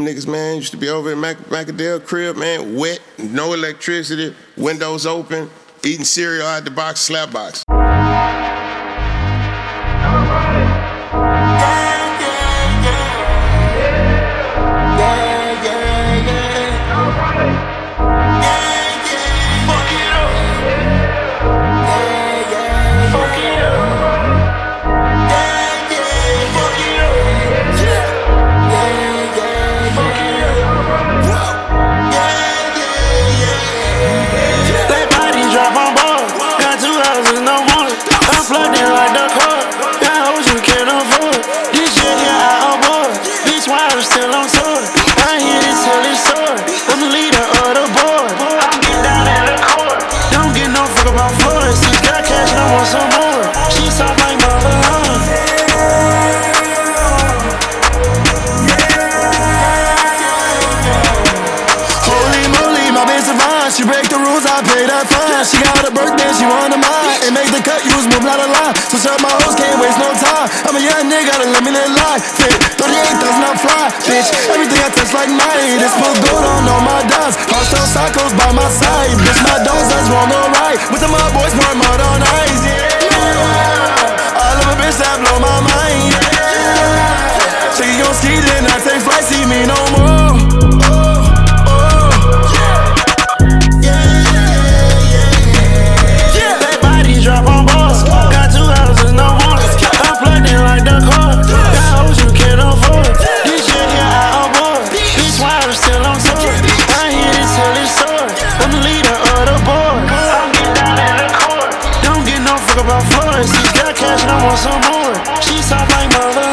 Niggas, man, used to be over in Mac- Macadale crib, man, wet, no electricity, windows open, eating cereal out the box, slap box. I pay that fine. She got a birthday, she wanted mine. And make the cut, use move, not a lie. So shut my hoes, can't waste no time. I'm a young nigga, gotta let me live life. Fit 38,000, I'm fly, bitch. Everything I touch like mine. This put gold on all my dimes. Hostile psychos by my side. Bitch, my dogs, that's wrong or right. With the my boys, more mud on ice, yeah. All of a bitch that blow my She got cash and I want some more. She soft like mother